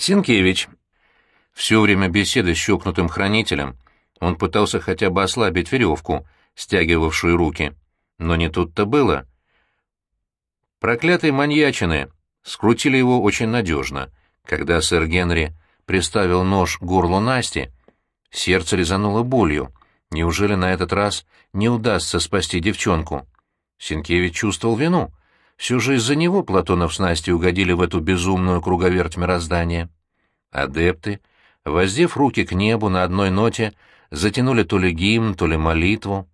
Синкевич. Все время беседы с щелкнутым хранителем он пытался хотя бы ослабить веревку, стягивавшую руки. Но не тут-то было. Проклятые маньячины скрутили его очень надежно. Когда сэр Генри приставил нож к горлу Насти, сердце резануло болью. Неужели на этот раз не удастся спасти девчонку? Синкевич чувствовал вину. Все же из-за него Платонов с Настей угодили в эту безумную круговерть мироздания. Адепты, воздев руки к небу на одной ноте, затянули то ли гимн, то ли молитву.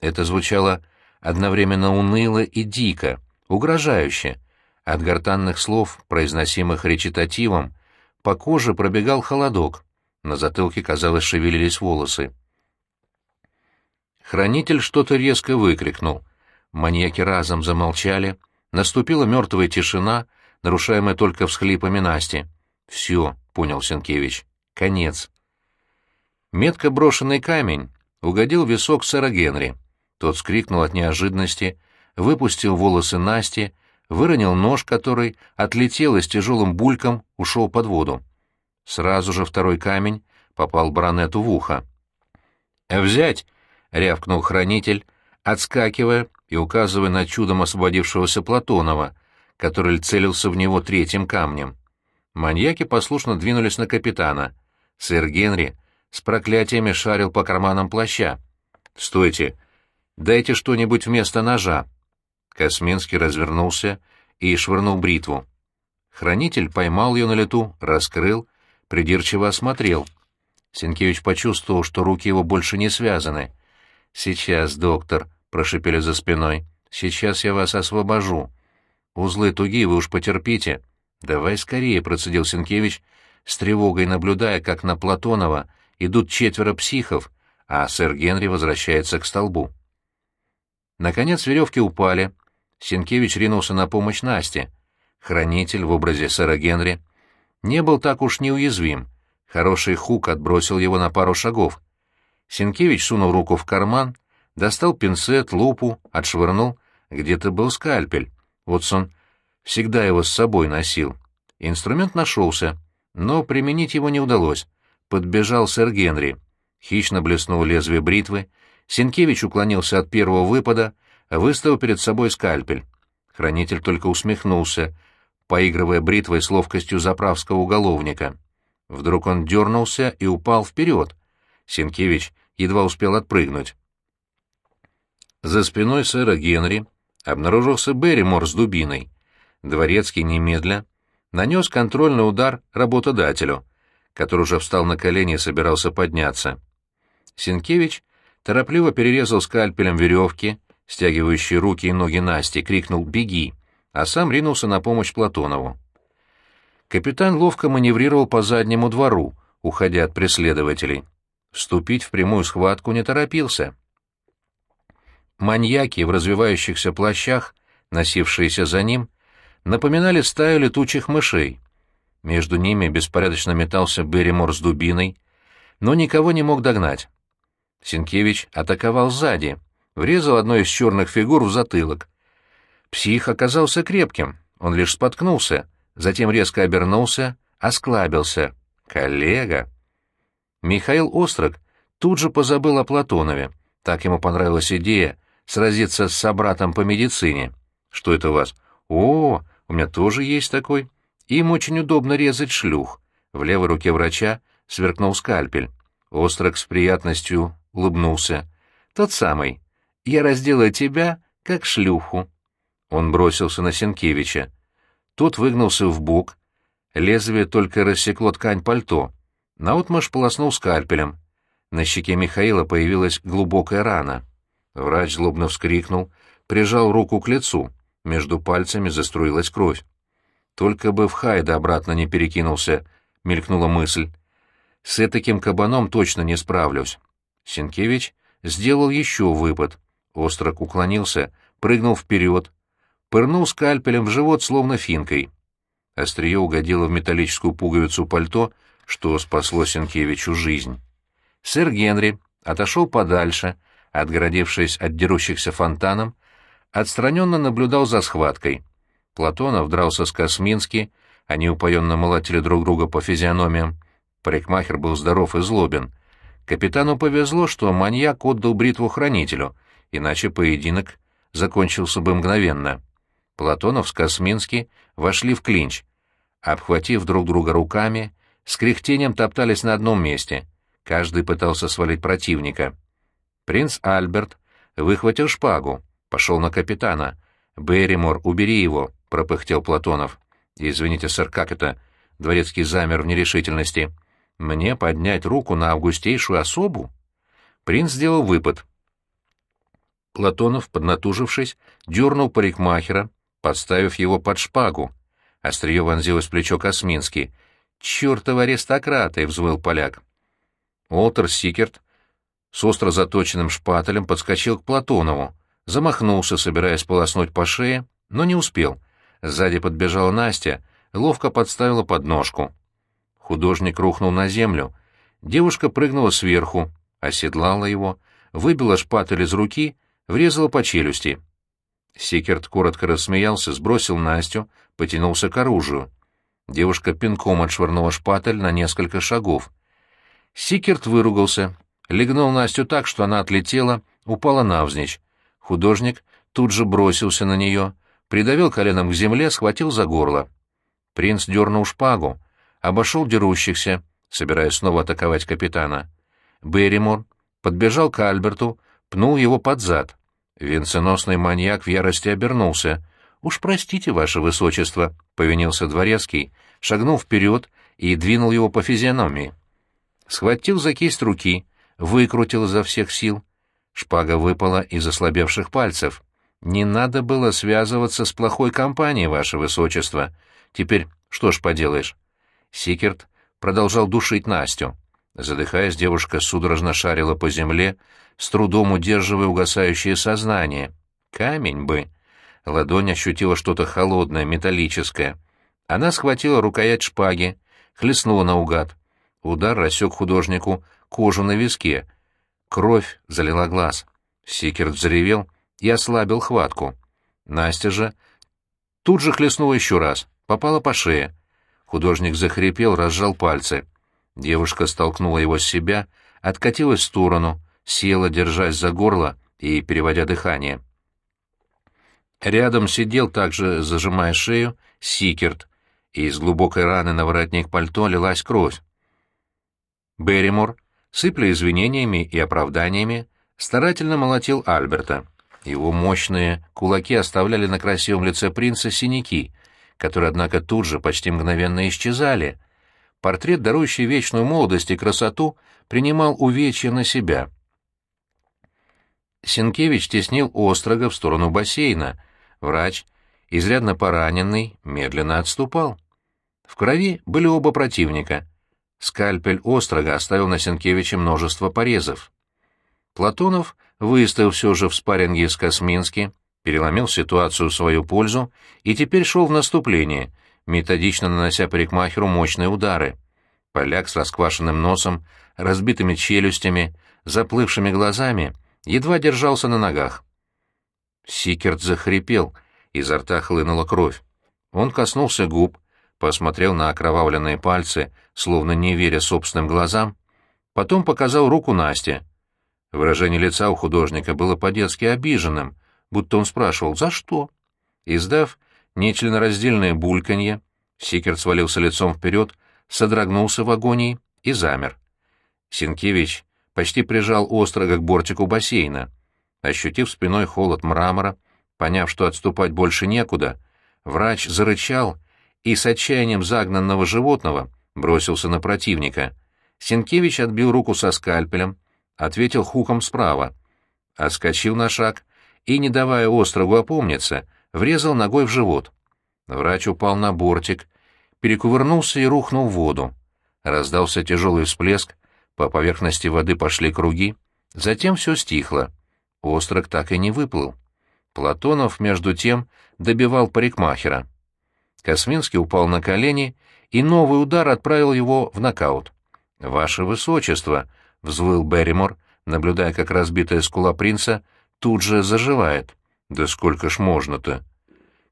Это звучало одновременно уныло и дико, угрожающе. От гортанных слов, произносимых речитативом, по коже пробегал холодок. На затылке, казалось, шевелились волосы. Хранитель что-то резко выкрикнул. Маньяки разом замолчали — Наступила мертвая тишина, нарушаемая только всхлипами Насти. «Все», — понял Сенкевич, — «конец». Метко брошенный камень угодил в висок сэра Генри. Тот скрикнул от неожиданности, выпустил волосы Насти, выронил нож, который отлетел и с тяжелым бульком ушел под воду. Сразу же второй камень попал баронету в ухо. «Взять!» — рявкнул хранитель, отскакивая и указывая на чудом освободившегося Платонова, который целился в него третьим камнем. Маньяки послушно двинулись на капитана. Сэр Генри с проклятиями шарил по карманам плаща. «Стойте! Дайте что-нибудь вместо ножа!» Косминский развернулся и швырнул бритву. Хранитель поймал ее на лету, раскрыл, придирчиво осмотрел. Сенкевич почувствовал, что руки его больше не связаны. «Сейчас, доктор», прошипели за спиной. «Сейчас я вас освобожу. Узлы тугие, вы уж потерпите». «Давай скорее», — процедил Сенкевич, с тревогой наблюдая, как на Платонова идут четверо психов, а сэр Генри возвращается к столбу. Наконец веревки упали. Сенкевич ринулся на помощь Насте. Хранитель в образе сэра Генри не был так уж неуязвим. Хороший хук отбросил его на пару шагов. Сенкевич сунул руку в карман достал пинцет, лупу, отшвырнул. Где-то был скальпель. Вотсон всегда его с собой носил. Инструмент нашелся, но применить его не удалось. Подбежал сэр Генри. Хищно блеснул лезвие бритвы. Сенкевич уклонился от первого выпада, выставил перед собой скальпель. Хранитель только усмехнулся, поигрывая бритвой с ловкостью заправского уголовника. Вдруг он дернулся и упал вперед. Сенкевич едва успел отпрыгнуть. За спиной сэра Генри обнаружился Берримор с дубиной. Дворецкий немедля нанес контрольный удар работодателю, который уже встал на колени и собирался подняться. Сенкевич торопливо перерезал скальпелем веревки, стягивающие руки и ноги Насти, крикнул «Беги!», а сам ринулся на помощь Платонову. Капитан ловко маневрировал по заднему двору, уходя от преследователей. Вступить в прямую схватку не торопился. Маньяки в развивающихся плащах, носившиеся за ним, напоминали стаю летучих мышей. Между ними беспорядочно метался Берримор с дубиной, но никого не мог догнать. Синкевич атаковал сзади, врезал одной из черных фигур в затылок. Псих оказался крепким, он лишь споткнулся, затем резко обернулся, осклабился. «Коллега!» Михаил Острог тут же позабыл о Платонове. Так ему понравилась идея сразиться с собратом по медицине. Что это у вас? О, у меня тоже есть такой. Им очень удобно резать шлюх. В левой руке врача сверкнул скальпель. Острок с приятностью улыбнулся. Тот самый. Я разделаю тебя, как шлюху. Он бросился на Сенкевича. Тот выгнулся в бок. Лезвие только рассекло ткань пальто. Наотмашь полоснул скальпелем. На щеке Михаила появилась глубокая рана. Врач злобно вскрикнул, прижал руку к лицу. Между пальцами заструилась кровь. «Только бы в Хайда обратно не перекинулся», — мелькнула мысль. «С таким кабаном точно не справлюсь». Сенкевич сделал еще выпад. Острок уклонился, прыгнул вперед, пырнул скальпелем в живот, словно финкой. Острие угодило в металлическую пуговицу пальто, что спасло Сенкевичу жизнь. Сэр Генри отошел подальше, отгородившись от дерущихся фонтаном, отстраненно наблюдал за схваткой. Платонов дрался с Космински, Они упоенно молотили друг друга по физиономиям. Парикмахер был здоров и злобен. Капитану повезло, что маньяк отдал бритву хранителю, иначе поединок закончился бы мгновенно. Платонов с Космински вошли в клинч. Обхватив друг друга руками, с кряхтением топтались на одном месте. Каждый пытался свалить противника. Принц Альберт выхватил шпагу, пошел на капитана. «Берримор, убери его», — пропыхтел Платонов. «Извините, сэр, как это?» Дворецкий замер в нерешительности. «Мне поднять руку на августейшую особу?» Принц сделал выпад. Платонов, поднатужившись, дернул парикмахера, подставив его под шпагу. Острие вонзилось в плечо Космински. «Чёртовы аристократы!» — взвыл поляк. Уолтер Сикерт с остро заточенным шпателем подскочил к Платонову, замахнулся, собираясь полоснуть по шее, но не успел. Сзади подбежала Настя, ловко подставила подножку. Художник рухнул на землю. Девушка прыгнула сверху, оседлала его, выбила шпатель из руки, врезала по челюсти. Сикерт коротко рассмеялся, сбросил Настю, потянулся к оружию. Девушка пинком отшвырнула шпатель на несколько шагов. Сикерт выругался, легнул Настю так, что она отлетела, упала навзничь. Художник тут же бросился на нее, придавил коленом к земле, схватил за горло. Принц дернул шпагу, обошел дерущихся, собираясь снова атаковать капитана. Берримор подбежал к Альберту, пнул его под зад. Венценосный маньяк в ярости обернулся. «Уж простите, ваше высочество», — повинился дворецкий, шагнул вперед и двинул его по физиономии. Схватил за кисть руки, выкрутил изо всех сил. Шпага выпала из ослабевших пальцев. «Не надо было связываться с плохой компанией, ваше высочество. Теперь что ж поделаешь?» Сикерт продолжал душить Настю. Задыхаясь, девушка судорожно шарила по земле, с трудом удерживая угасающее сознание. Камень бы. Ладонь ощутила что-то холодное, металлическое. Она схватила рукоять шпаги, хлестнула наугад. Удар рассек художнику кожу на виске. Кровь залила глаз. Сикерт взревел и ослабил хватку. Настя же тут же хлестнула еще раз, попала по шее. Художник захрипел, разжал пальцы. Девушка столкнула его с себя, откатилась в сторону, села, держась за горло и переводя дыхание. Рядом сидел также, зажимая шею, Сикерт, и из глубокой раны на воротник пальто лилась кровь. Берримор, сыпля извинениями и оправданиями, старательно молотил Альберта. Его мощные кулаки оставляли на красивом лице принца синяки, которые, однако, тут же почти мгновенно исчезали. Портрет, дарующий вечную молодость и красоту, принимал увечья на себя. Сенкевич теснил острого в сторону бассейна. Врач, изрядно пораненный, медленно отступал. В крови были оба противника. Скальпель острога оставил на Сенкевиче множество порезов. Платонов выставил все же в спарринге с Космински, переломил ситуацию в свою пользу и теперь шел в наступление, методично нанося парикмахеру мощные удары. Поляк с расквашенным носом, разбитыми челюстями, заплывшими глазами едва держался на ногах. Сикерт захрипел, изо рта хлынула кровь. Он коснулся губ, посмотрел на окровавленные пальцы, словно не веря собственным глазам, потом показал руку Насте. Выражение лица у художника было по-детски обиженным, будто он спрашивал «За что?». Издав нечленораздельное бульканье, Сикерт свалился лицом вперед, содрогнулся в агонии и замер. Синкевич почти прижал острого к бортику бассейна. Ощутив спиной холод мрамора, поняв, что отступать больше некуда, врач зарычал и с отчаянием загнанного животного бросился на противника. Сенкевич отбил руку со скальпелем, ответил хуком справа, отскочил на шаг и, не давая острогу опомниться, врезал ногой в живот. Врач упал на бортик, перекувырнулся и рухнул в воду. Раздался тяжелый всплеск, по поверхности воды пошли круги, затем все стихло. Острог так и не выплыл. Платонов, между тем, добивал парикмахера. Косминский упал на колени, и новый удар отправил его в нокаут. «Ваше Высочество!» — взвыл Берримор, наблюдая, как разбитая скула принца тут же заживает. «Да сколько ж можно-то!»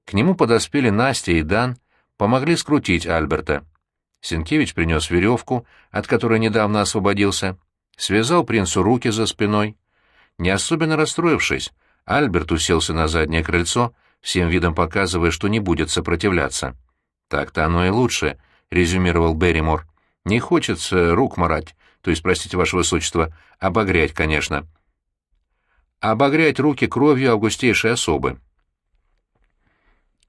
К нему подоспели Настя и Дан, помогли скрутить Альберта. Сенкевич принес веревку, от которой недавно освободился, связал принцу руки за спиной. Не особенно расстроившись, Альберт уселся на заднее крыльцо, всем видом показывая, что не будет сопротивляться. «Так-то оно и лучше», — резюмировал Берримор. «Не хочется рук марать, то есть, простите, ваше высочество, обогрять, конечно». «Обогрять руки кровью августейшей особы».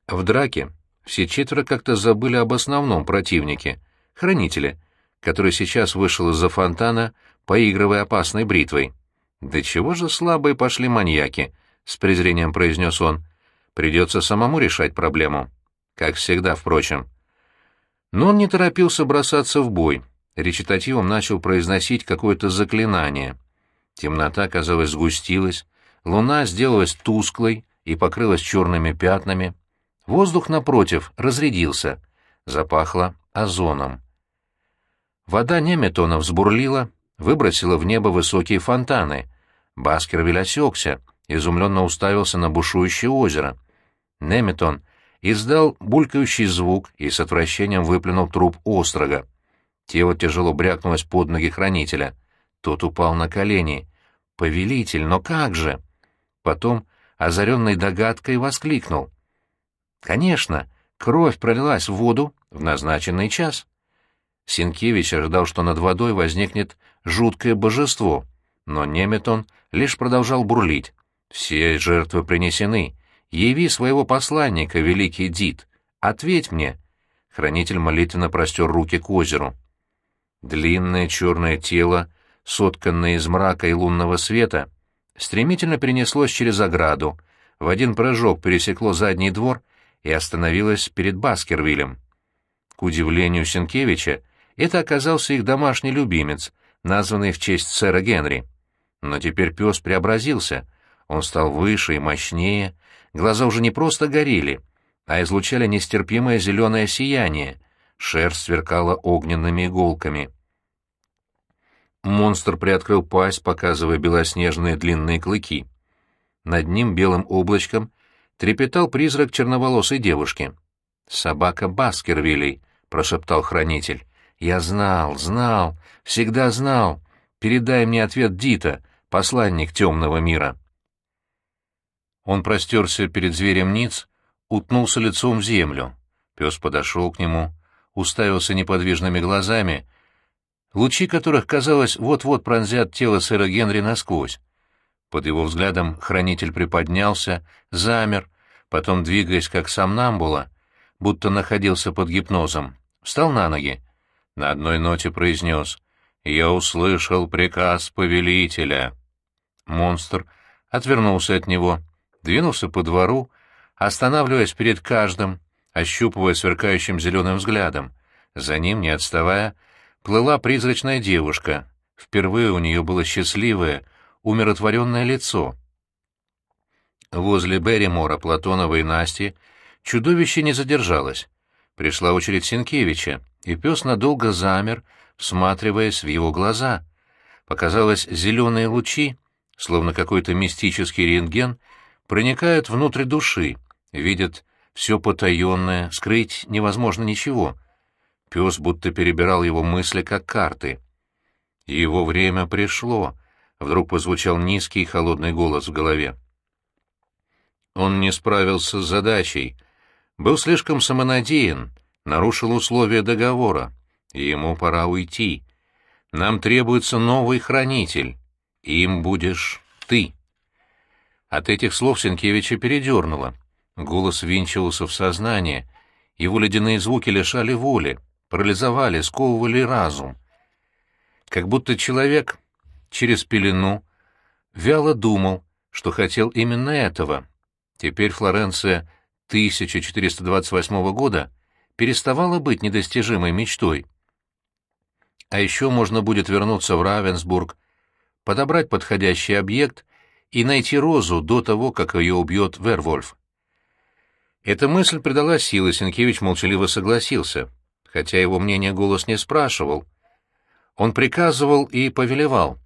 В драке все четверо как-то забыли об основном противнике — хранителе, который сейчас вышел из-за фонтана, поигрывая опасной бритвой. «Да чего же слабые пошли маньяки?» — с презрением произнес он. «Придется самому решать проблему». Как всегда, впрочем. Но он не торопился бросаться в бой. Речитативом начал произносить какое-то заклинание. Темнота, казалось, сгустилась, луна сделалась тусклой и покрылась черными пятнами. Воздух, напротив, разрядился, запахло озоном. Вода Неметона взбурлила, выбросила в небо высокие фонтаны. Баскервиль осекся, изумленно уставился на бушующее озеро. Неметон издал булькающий звук и с отвращением выплюнул труп острога. Тело тяжело брякнулось под ноги хранителя. Тот упал на колени. «Повелитель, но как же?» Потом, озаренный догадкой, воскликнул. Конечно, кровь пролилась в воду в назначенный час. Синкевич ожидал, что над водой возникнет жуткое божество, но Неметон лишь продолжал бурлить. «Все жертвы принесены. Яви своего посланника, великий Дид. Ответь мне!» Хранитель молитвенно простер руки к озеру. Длинное черное тело, сотканное из мрака и лунного света, стремительно перенеслось через ограду, в один прыжок пересекло задний двор и остановилась перед Баскервилем. К удивлению Сенкевича, это оказался их домашний любимец, названный в честь сэра Генри. Но теперь пес преобразился. Он стал выше и мощнее, глаза уже не просто горели, а излучали нестерпимое зеленое сияние, шерсть сверкала огненными иголками. Монстр приоткрыл пасть, показывая белоснежные длинные клыки. Над ним белым облачком трепетал призрак черноволосой девушки. «Собака Баскервилей», — прошептал хранитель. «Я знал, знал, всегда знал. Передай мне ответ Дита, посланник темного мира». Он простерся перед зверем ниц, утнулся лицом в землю. Пес подошел к нему, уставился неподвижными глазами, лучи которых, казалось, вот-вот пронзят тело сэра Генри насквозь. Под его взглядом хранитель приподнялся, замер, потом, двигаясь как сам Намбула, будто находился под гипнозом, встал на ноги. На одной ноте произнес «Я услышал приказ повелителя». Монстр отвернулся от него, двинулся по двору, останавливаясь перед каждым, ощупывая сверкающим зеленым взглядом. За ним, не отставая, плыла призрачная девушка. Впервые у нее было счастливое, умиротворенное лицо. Возле Берримора, Платонова и Насти чудовище не задержалось. Пришла очередь Сенкевича, и пес надолго замер, всматриваясь в его глаза. Показалось, зеленые лучи, словно какой-то мистический рентген, проникают внутрь души, видят все потаенное, скрыть невозможно ничего. Пес будто перебирал его мысли, как карты. Его время пришло. Вдруг позвучал низкий холодный голос в голове. Он не справился с задачей, был слишком самонадеян, нарушил условия договора. Ему пора уйти. Нам требуется новый хранитель. Им будешь ты. От этих слов Сенкевича передернуло. Голос винчивался в сознание, его ледяные звуки лишали воли, парализовали, сковывали разум. Как будто человек через пелену вяло думал, что хотел именно этого. Теперь Флоренция 1428 года переставала быть недостижимой мечтой. А еще можно будет вернуться в Равенсбург, подобрать подходящий объект и найти Розу до того, как ее убьет Вервольф. Эта мысль придала силы, Сенкевич молчаливо согласился, хотя его мнение голос не спрашивал. Он приказывал и повелевал.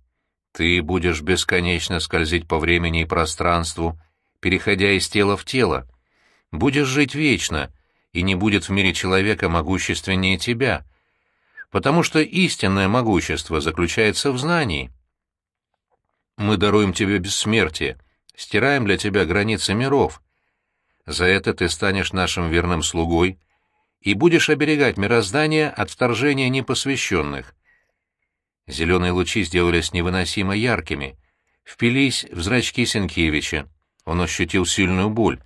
«Ты будешь бесконечно скользить по времени и пространству, переходя из тела в тело. Будешь жить вечно, и не будет в мире человека могущественнее тебя, потому что истинное могущество заключается в знании. Мы даруем тебе бессмертие, стираем для тебя границы миров. За это ты станешь нашим верным слугой и будешь оберегать мироздание от вторжения непосвященных. Зеленые лучи сделались невыносимо яркими, впились в зрачки Сенкевича. Он ощутил сильную боль.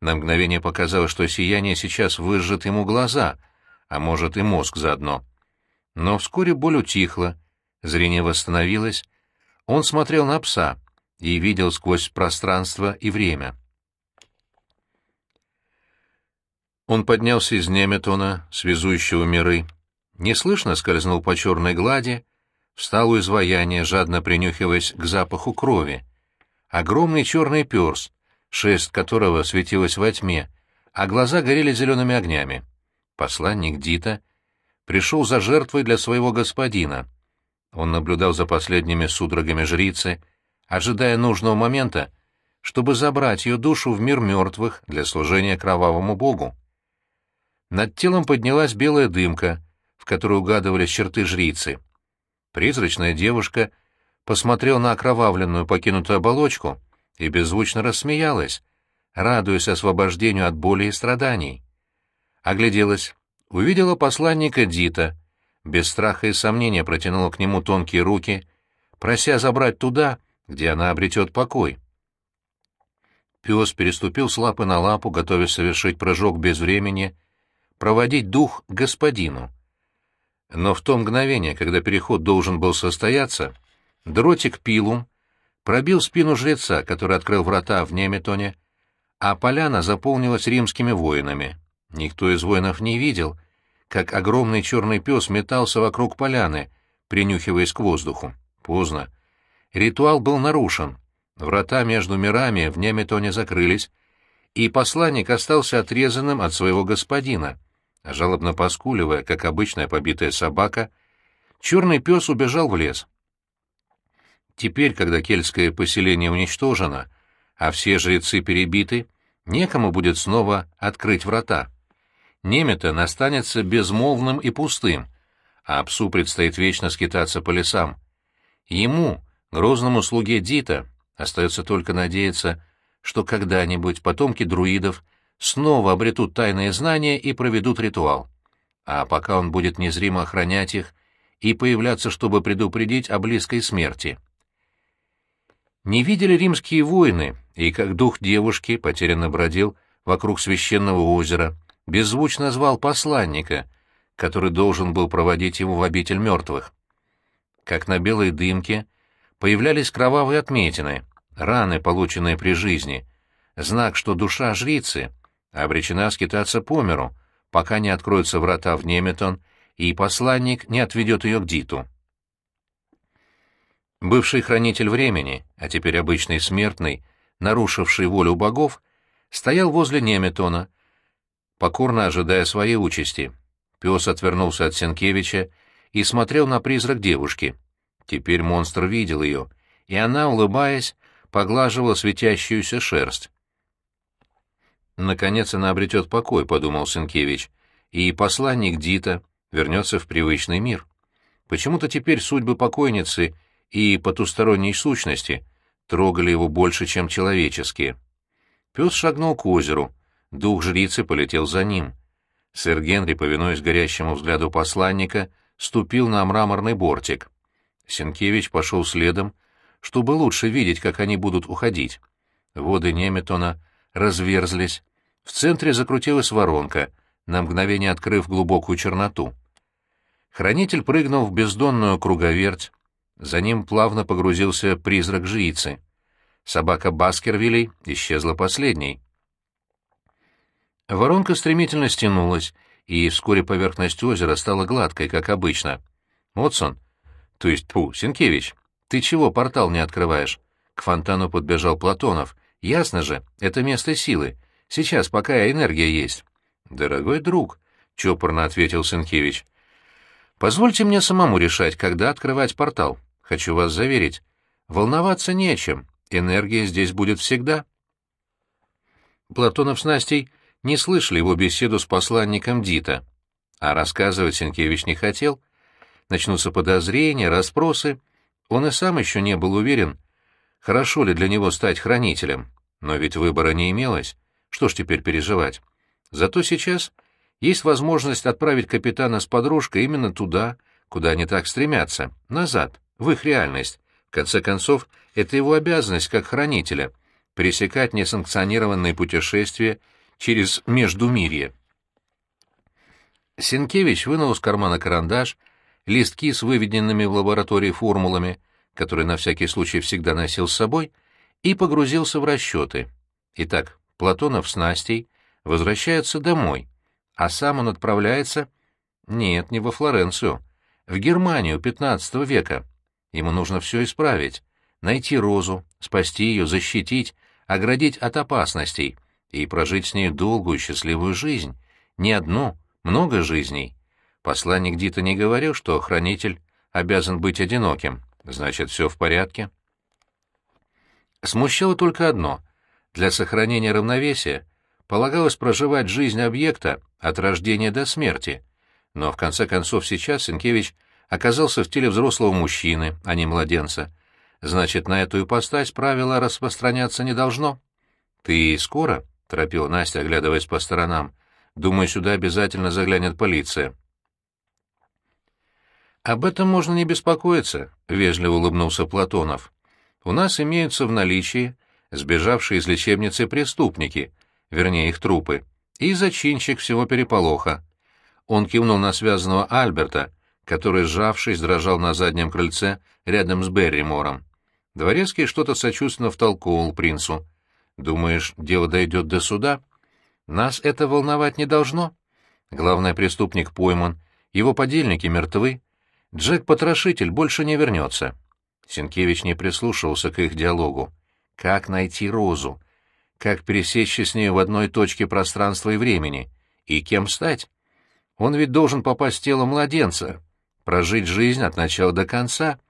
На мгновение показалось, что сияние сейчас выжжет ему глаза, а может и мозг заодно. Но вскоре боль утихла, зрение восстановилось. Он смотрел на пса и видел сквозь пространство и время. Он поднялся из Неметона, связующего миры. Неслышно скользнул по черной глади, встал у изваяния, жадно принюхиваясь к запаху крови. Огромный черный перс, шесть которого светилась во тьме, а глаза горели зелеными огнями. Посланник Дита пришел за жертвой для своего господина. Он наблюдал за последними судорогами жрицы, ожидая нужного момента, чтобы забрать ее душу в мир мертвых для служения кровавому богу. Над телом поднялась белая дымка, в которой угадывались черты жрицы — Призрачная девушка посмотрела на окровавленную покинутую оболочку и беззвучно рассмеялась, радуясь освобождению от боли и страданий. Огляделась, увидела посланника Дита, без страха и сомнения протянула к нему тонкие руки, прося забрать туда, где она обретет покой. Пес переступил с лапы на лапу, готовясь совершить прыжок без времени, проводить дух господину — но в то мгновение, когда переход должен был состояться, дротик Пилум пробил спину жреца, который открыл врата в Неметоне, а поляна заполнилась римскими воинами. Никто из воинов не видел, как огромный черный пес метался вокруг поляны, принюхиваясь к воздуху. Поздно. Ритуал был нарушен. Врата между мирами в Неметоне закрылись, и посланник остался отрезанным от своего господина — Жалобно поскуливая, как обычная побитая собака, черный пес убежал в лес. Теперь, когда кельтское поселение уничтожено, а все жрецы перебиты, некому будет снова открыть врата. Неметон останется безмолвным и пустым, а псу предстоит вечно скитаться по лесам. Ему, грозному слуге Дита, остается только надеяться, что когда-нибудь потомки друидов снова обретут тайные знания и проведут ритуал. А пока он будет незримо охранять их и появляться, чтобы предупредить о близкой смерти. Не видели римские воины, и как дух девушки потерянно бродил вокруг священного озера, беззвучно звал посланника, который должен был проводить его в обитель мертвых. Как на белой дымке появлялись кровавые отметины, раны, полученные при жизни, знак, что душа жрицы — обречена скитаться по миру, пока не откроются врата в Неметон, и посланник не отведет ее к Диту. Бывший хранитель времени, а теперь обычный смертный, нарушивший волю богов, стоял возле Неметона, покорно ожидая своей участи. Пес отвернулся от Сенкевича и смотрел на призрак девушки. Теперь монстр видел ее, и она, улыбаясь, поглаживала светящуюся шерсть. Наконец она обретет покой, — подумал Сенкевич, — и посланник Дита вернется в привычный мир. Почему-то теперь судьбы покойницы и потусторонней сущности трогали его больше, чем человеческие. Пес шагнул к озеру, дух жрицы полетел за ним. Сэр Генри, повинуясь горящему взгляду посланника, ступил на мраморный бортик. Сенкевич пошел следом, чтобы лучше видеть, как они будут уходить. Воды Неметона — разверзлись. В центре закрутилась воронка, на мгновение открыв глубокую черноту. Хранитель прыгнул в бездонную круговерть. За ним плавно погрузился призрак жрицы. Собака Баскервилей исчезла последней. Воронка стремительно стянулась, и вскоре поверхность озера стала гладкой, как обычно. «Отсон, то есть, пу, Сенкевич, ты чего портал не открываешь?» К фонтану подбежал Платонов. Ясно же, это место силы. Сейчас, пока энергия есть. Дорогой друг, — чопорно ответил Сенкевич, — позвольте мне самому решать, когда открывать портал. Хочу вас заверить. Волноваться нечем. Энергия здесь будет всегда. Платонов с Настей не слышали его беседу с посланником Дита. А рассказывать Сенкевич не хотел. Начнутся подозрения, расспросы. Он и сам еще не был уверен, хорошо ли для него стать хранителем. Но ведь выбора не имелось. Что ж теперь переживать? Зато сейчас есть возможность отправить капитана с подружкой именно туда, куда они так стремятся, назад, в их реальность. В конце концов, это его обязанность как хранителя — пересекать несанкционированные путешествия через Междумирье. Сенкевич вынул из кармана карандаш, листки с выведенными в лаборатории формулами, которые на всякий случай всегда носил с собой, и погрузился в расчеты. Итак, Платонов с Настей возвращаются домой, а сам он отправляется... Нет, не во Флоренцию, в Германию XV века. Ему нужно все исправить, найти Розу, спасти ее, защитить, оградить от опасностей и прожить с ней долгую счастливую жизнь. Не одну, много жизней. Посланник Дита не говорил, что хранитель обязан быть одиноким. Значит, все в порядке. Смущало только одно. Для сохранения равновесия полагалось проживать жизнь объекта от рождения до смерти. Но в конце концов сейчас Сенкевич оказался в теле взрослого мужчины, а не младенца. Значит, на эту ипостась правило распространяться не должно. «Ты скоро?» — торопила Настя, оглядываясь по сторонам. «Думаю, сюда обязательно заглянет полиция». «Об этом можно не беспокоиться», — вежливо улыбнулся Платонов. «У нас имеются в наличии сбежавшие из лечебницы преступники, вернее, их трупы, и зачинщик всего переполоха». Он кивнул на связанного Альберта, который, сжавшись, дрожал на заднем крыльце рядом с Берримором. Дворецкий что-то сочувственно втолковывал принцу. «Думаешь, дело дойдет до суда? Нас это волновать не должно. Главный преступник пойман, его подельники мертвы, Джек-потрошитель больше не вернется. Сенкевич не прислушивался к их диалогу. Как найти Розу? Как пересечься с ней в одной точке пространства и времени? И кем стать? Он ведь должен попасть в тело младенца, прожить жизнь от начала до конца.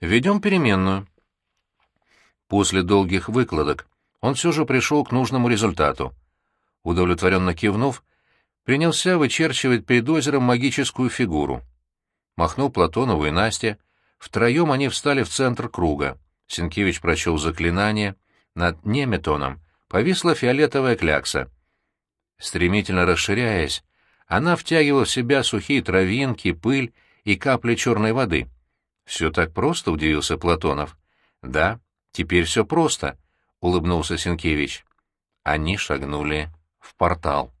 Ведем переменную. После долгих выкладок он все же пришел к нужному результату. Удовлетворенно кивнув, принялся вычерчивать перед озером магическую фигуру — махнул Платонову и Насте. Втроем они встали в центр круга. Сенкевич прочел заклинание. Над неметоном повисла фиолетовая клякса. Стремительно расширяясь, она втягивала в себя сухие травинки, пыль и капли черной воды. «Все так просто?» — удивился Платонов. «Да, теперь все просто», — улыбнулся Сенкевич. Они шагнули в портал.